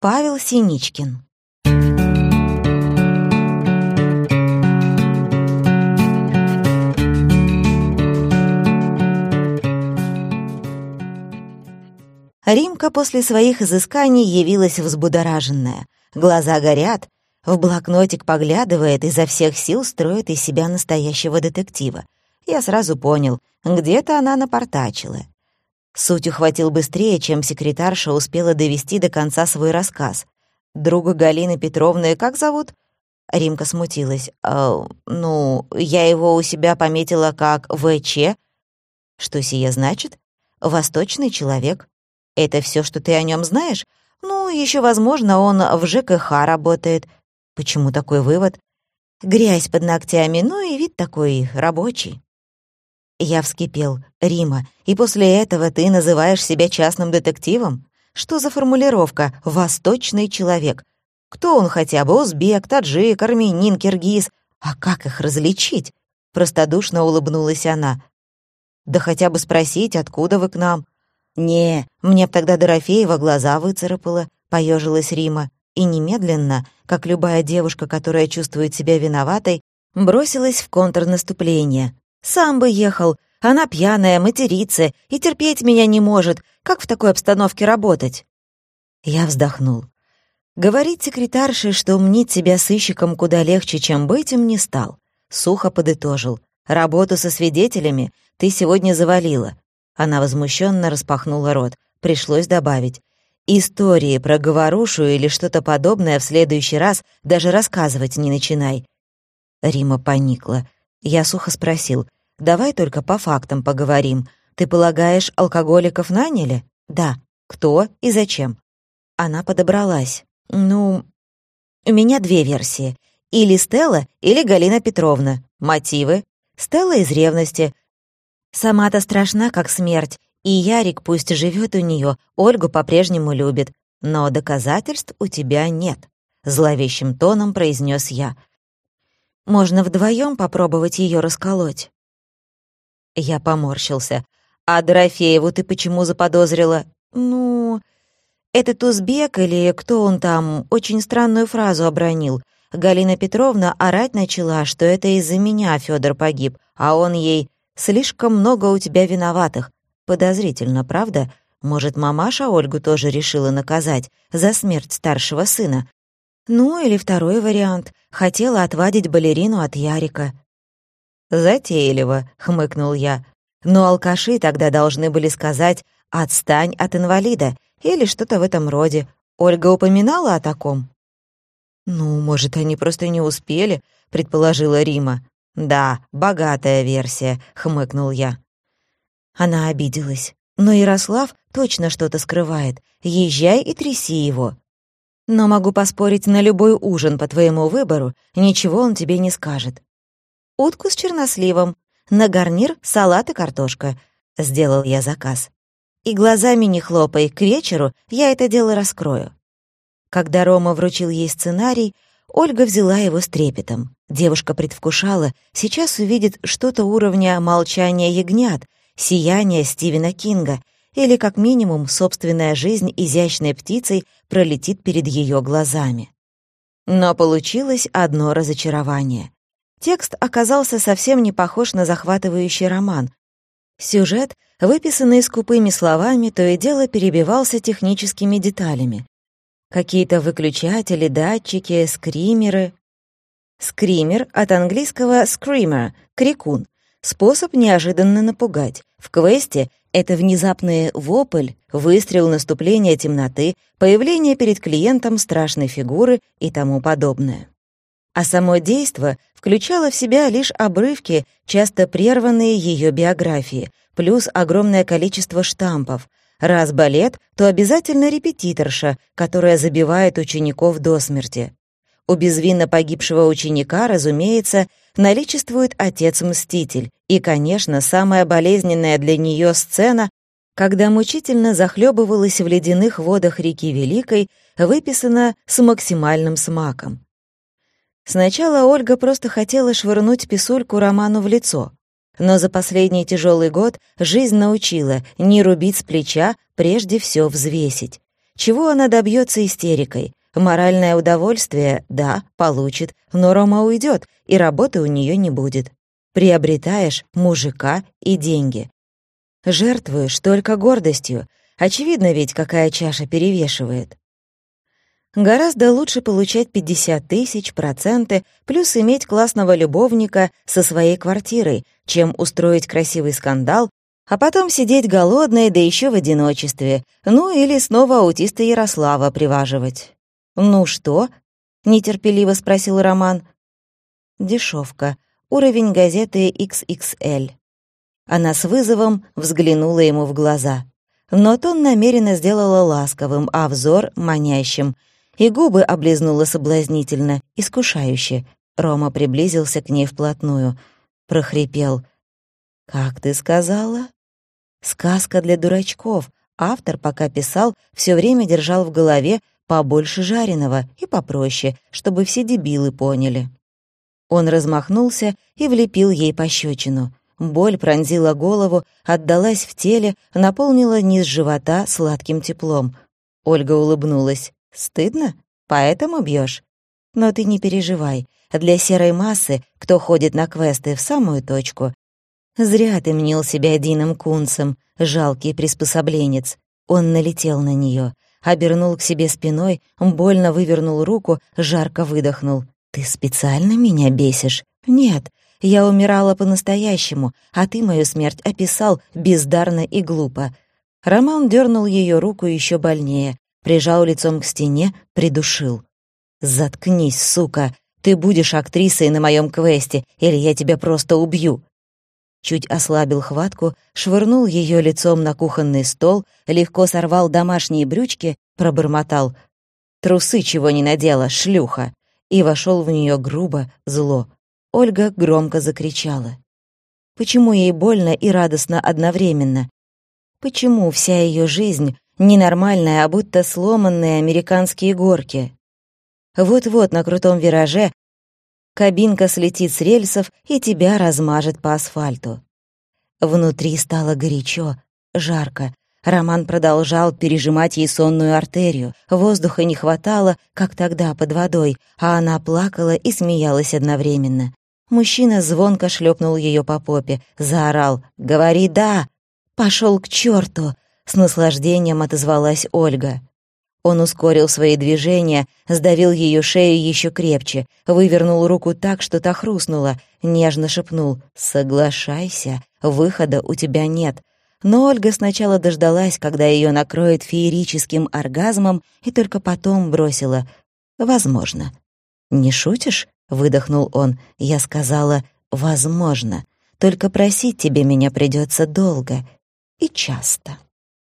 Павел Синичкин. Римка после своих изысканий явилась взбудораженная. Глаза горят, в блокнотик поглядывает, изо всех сил строит из себя настоящего детектива. Я сразу понял, где-то она напортачила. Суть ухватил быстрее, чем секретарша успела довести до конца свой рассказ. «Друга Галины Петровны как зовут?» Римка смутилась. «Э, «Ну, я его у себя пометила как ВЧ». «Что сие значит?» «Восточный человек». «Это все, что ты о нем знаешь?» «Ну, еще возможно, он в ЖКХ работает». «Почему такой вывод?» «Грязь под ногтями, ну и вид такой рабочий». Я вскипел. «Рима, и после этого ты называешь себя частным детективом? Что за формулировка «восточный человек»? Кто он хотя бы? Узбек, таджик, армянин, киргиз? А как их различить?» Простодушно улыбнулась она. «Да хотя бы спросить, откуда вы к нам?» «Не, мне б тогда Дорофеева глаза выцарапала», — поежилась Рима. И немедленно, как любая девушка, которая чувствует себя виноватой, бросилась в контрнаступление. Сам бы ехал. Она пьяная, матерится и терпеть меня не может. Как в такой обстановке работать?» Я вздохнул. Говорить секретарше, что мнить себя сыщиком куда легче, чем быть им, не стал. Сухо подытожил. «Работу со свидетелями ты сегодня завалила». Она возмущенно распахнула рот. Пришлось добавить. «Истории про говорушу или что-то подобное в следующий раз даже рассказывать не начинай». Рима поникла. Я сухо спросил, «Давай только по фактам поговорим. Ты полагаешь, алкоголиков наняли?» «Да». «Кто и зачем?» Она подобралась. «Ну, у меня две версии. Или Стелла, или Галина Петровна. Мотивы? Стелла из ревности. Сама-то страшна, как смерть, и Ярик пусть живет у нее, Ольгу по-прежнему любит. Но доказательств у тебя нет», — зловещим тоном произнес я. Можно вдвоем попробовать ее расколоть». Я поморщился. «А Дорофееву ты почему заподозрила?» «Ну, этот узбек или кто он там очень странную фразу обронил. Галина Петровна орать начала, что это из-за меня Федор погиб, а он ей «слишком много у тебя виноватых». Подозрительно, правда? Может, мамаша Ольгу тоже решила наказать за смерть старшего сына? Ну, или второй вариант. Хотела отвадить балерину от Ярика. «Затейливо», — хмыкнул я. «Но алкаши тогда должны были сказать «отстань от инвалида» или что-то в этом роде. Ольга упоминала о таком?» «Ну, может, они просто не успели», — предположила Рима. «Да, богатая версия», — хмыкнул я. Она обиделась. «Но Ярослав точно что-то скрывает. Езжай и тряси его. Но могу поспорить на любой ужин по твоему выбору, ничего он тебе не скажет. Утку с черносливом, на гарнир салат и картошка. Сделал я заказ. И глазами не хлопай, к вечеру я это дело раскрою. Когда Рома вручил ей сценарий, Ольга взяла его с трепетом. Девушка предвкушала, сейчас увидит что-то уровня «Молчания ягнят», «Сияние» Стивена Кинга — или, как минимум, собственная жизнь изящной птицей пролетит перед ее глазами. Но получилось одно разочарование. Текст оказался совсем не похож на захватывающий роман. Сюжет, выписанный скупыми словами, то и дело перебивался техническими деталями. Какие-то выключатели, датчики, скримеры. Скример от английского screamer — крикун. Способ неожиданно напугать. В квесте это внезапный вопль, выстрел наступления темноты, появление перед клиентом страшной фигуры и тому подобное. А само действо включало в себя лишь обрывки, часто прерванные ее биографии, плюс огромное количество штампов. Раз балет, то обязательно репетиторша, которая забивает учеников до смерти. У безвинно погибшего ученика, разумеется, наличествует отец-мститель, и, конечно, самая болезненная для нее сцена, когда мучительно захлебывалась в ледяных водах реки Великой, выписана с максимальным смаком. Сначала Ольга просто хотела швырнуть писульку Роману в лицо, но за последний тяжелый год жизнь научила не рубить с плеча, прежде все взвесить. Чего она добьется истерикой? Моральное удовольствие, да, получит, но Рома уйдет, и работы у нее не будет. Приобретаешь мужика и деньги. Жертвуешь только гордостью. Очевидно ведь, какая чаша перевешивает. Гораздо лучше получать 50 тысяч, проценты, плюс иметь классного любовника со своей квартирой, чем устроить красивый скандал, а потом сидеть голодной, да еще в одиночестве, ну или снова аутиста Ярослава приваживать. «Ну что?» — нетерпеливо спросил Роман. «Дешевка. Уровень газеты XXL». Она с вызовом взглянула ему в глаза. Но тон намеренно сделала ласковым, а взор — манящим. И губы облизнула соблазнительно, искушающе. Рома приблизился к ней вплотную. Прохрипел. «Как ты сказала?» «Сказка для дурачков». Автор, пока писал, все время держал в голове побольше жареного и попроще, чтобы все дебилы поняли. Он размахнулся и влепил ей пощечину. Боль пронзила голову, отдалась в теле, наполнила низ живота сладким теплом. Ольга улыбнулась. «Стыдно? Поэтому бьешь? Но ты не переживай. Для серой массы, кто ходит на квесты в самую точку. Зря ты мнил себя Дином Кунцем, жалкий приспособленец. Он налетел на нее обернул к себе спиной, больно вывернул руку, жарко выдохнул. «Ты специально меня бесишь?» «Нет, я умирала по-настоящему, а ты мою смерть описал бездарно и глупо». Роман дернул ее руку еще больнее, прижал лицом к стене, придушил. «Заткнись, сука! Ты будешь актрисой на моем квесте, или я тебя просто убью!» Чуть ослабил хватку, швырнул ее лицом на кухонный стол, легко сорвал домашние брючки, пробормотал «Трусы чего не надела, шлюха!» и вошел в нее грубо, зло. Ольга громко закричала. Почему ей больно и радостно одновременно? Почему вся ее жизнь ненормальная, а будто сломанные американские горки? Вот-вот на крутом вираже Кабинка слетит с рельсов и тебя размажет по асфальту. Внутри стало горячо, жарко. Роман продолжал пережимать ей сонную артерию. Воздуха не хватало, как тогда под водой, а она плакала и смеялась одновременно. Мужчина звонко шлепнул ее по попе, заорал «Говори «да!» «Пошел к черту!» — с наслаждением отозвалась Ольга. Он ускорил свои движения, сдавил ее шею еще крепче, вывернул руку так, что та хрустнула, нежно шепнул «Соглашайся, выхода у тебя нет». Но Ольга сначала дождалась, когда ее накроет феерическим оргазмом, и только потом бросила «Возможно». «Не шутишь?» — выдохнул он. Я сказала «Возможно. Только просить тебе меня придется долго и часто».